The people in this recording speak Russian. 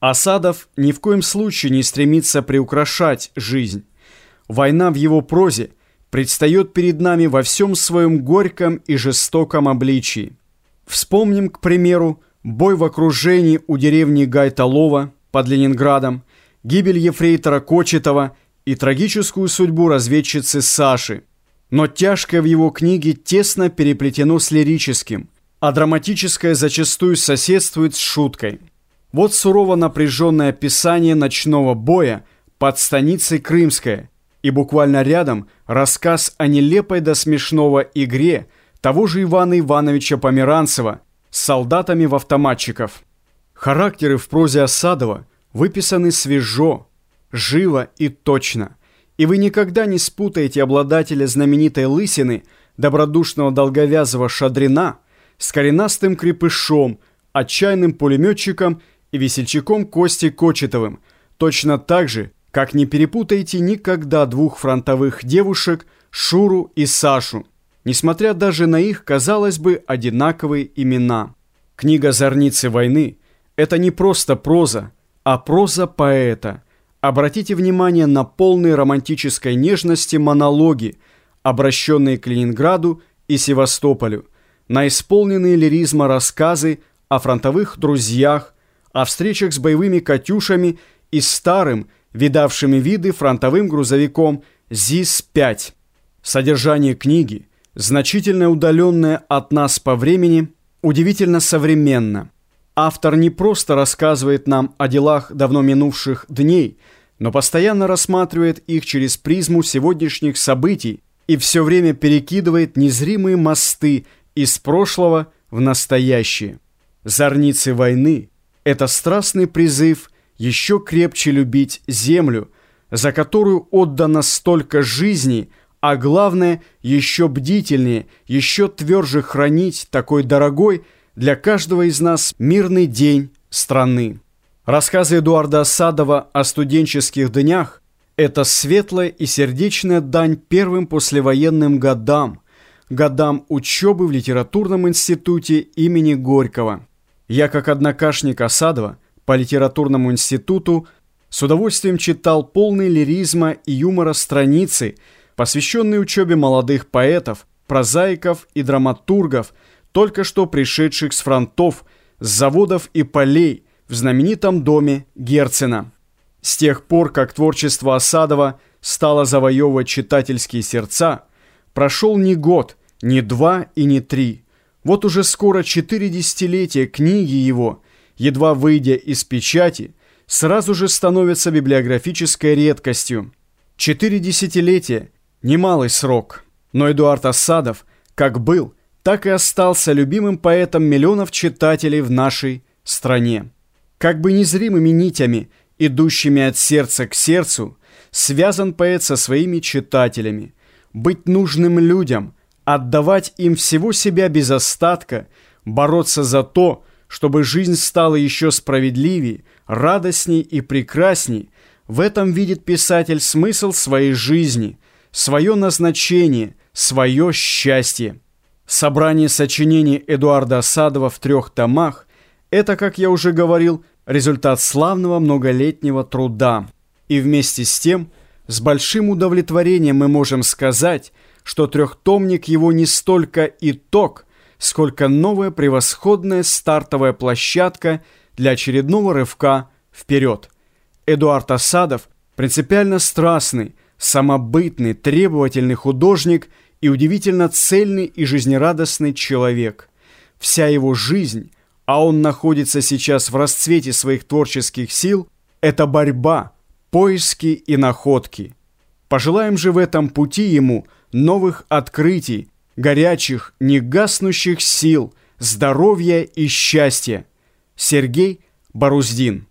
Асадов ни в коем случае не стремится приукрашать жизнь. Война в его прозе предстает перед нами во всем своем горьком и жестоком обличии. Вспомним, к примеру, бой в окружении у деревни Гайталова под Ленинградом, гибель ефрейтора Кочетова и трагическую судьбу разведчицы Саши. Но тяжкое в его книге тесно переплетено с лирическим, а драматическое зачастую соседствует с шуткой. Вот сурово напряженное описание ночного боя под станицей Крымская и буквально рядом рассказ о нелепой до смешного игре того же Ивана Ивановича Померанцева с солдатами в автоматчиков. Характеры в прозе Осадова выписаны свежо, живо и точно, и вы никогда не спутаете обладателя знаменитой лысины, добродушного долговязого шадрина, с коренастым крепышом, отчаянным пулеметчиком и весельчаком Костей Кочетовым, точно так же, как не перепутайте никогда двух фронтовых девушек Шуру и Сашу, несмотря даже на их, казалось бы, одинаковые имена. Книга «Зорницы войны» — это не просто проза, а проза поэта. Обратите внимание на полные романтической нежности монологи, обращенные к Ленинграду и Севастополю, на исполненные лиризма рассказы о фронтовых друзьях, о встречах с боевыми «Катюшами» и старым, видавшими виды фронтовым грузовиком ЗИС-5. Содержание книги, значительно удаленное от нас по времени, удивительно современно. Автор не просто рассказывает нам о делах давно минувших дней, но постоянно рассматривает их через призму сегодняшних событий и все время перекидывает незримые мосты из прошлого в настоящее. Зорницы войны это страстный призыв еще крепче любить землю, за которую отдано столько жизней, а главное, еще бдительнее, еще тверже хранить такой дорогой для каждого из нас мирный день страны. Рассказы Эдуарда Осадова о студенческих днях – это светлая и сердечная дань первым послевоенным годам, годам учебы в литературном институте имени Горького. Я, как однокашник Осадова, по литературному институту с удовольствием читал полные лиризма и юмора страницы, посвященные учебе молодых поэтов, прозаиков и драматургов, только что пришедших с фронтов, с заводов и полей в знаменитом доме Герцена. С тех пор, как творчество Осадова стало завоевывать читательские сердца, прошел не год, не два и не три – вот уже скоро четыре десятилетия книги его, едва выйдя из печати, сразу же становятся библиографической редкостью. Четыре десятилетия – немалый срок, но Эдуард Осадов как был, так и остался любимым поэтом миллионов читателей в нашей стране. Как бы незримыми нитями, идущими от сердца к сердцу, связан поэт со своими читателями. Быть нужным людям – отдавать им всего себя без остатка, бороться за то, чтобы жизнь стала еще справедливее, радостней и прекрасней, в этом видит писатель смысл своей жизни, свое назначение, свое счастье. Собрание сочинений Эдуарда Осадова в трех томах – это, как я уже говорил, результат славного многолетнего труда. И вместе с тем, с большим удовлетворением мы можем сказать – что трехтомник его не столько итог, сколько новая превосходная стартовая площадка для очередного рывка вперед. Эдуард Осадов принципиально страстный, самобытный, требовательный художник и удивительно цельный и жизнерадостный человек. Вся его жизнь, а он находится сейчас в расцвете своих творческих сил, это борьба, поиски и находки. Пожелаем же в этом пути ему – новых открытий, горячих, негаснущих сил, здоровья и счастья. Сергей Боруздин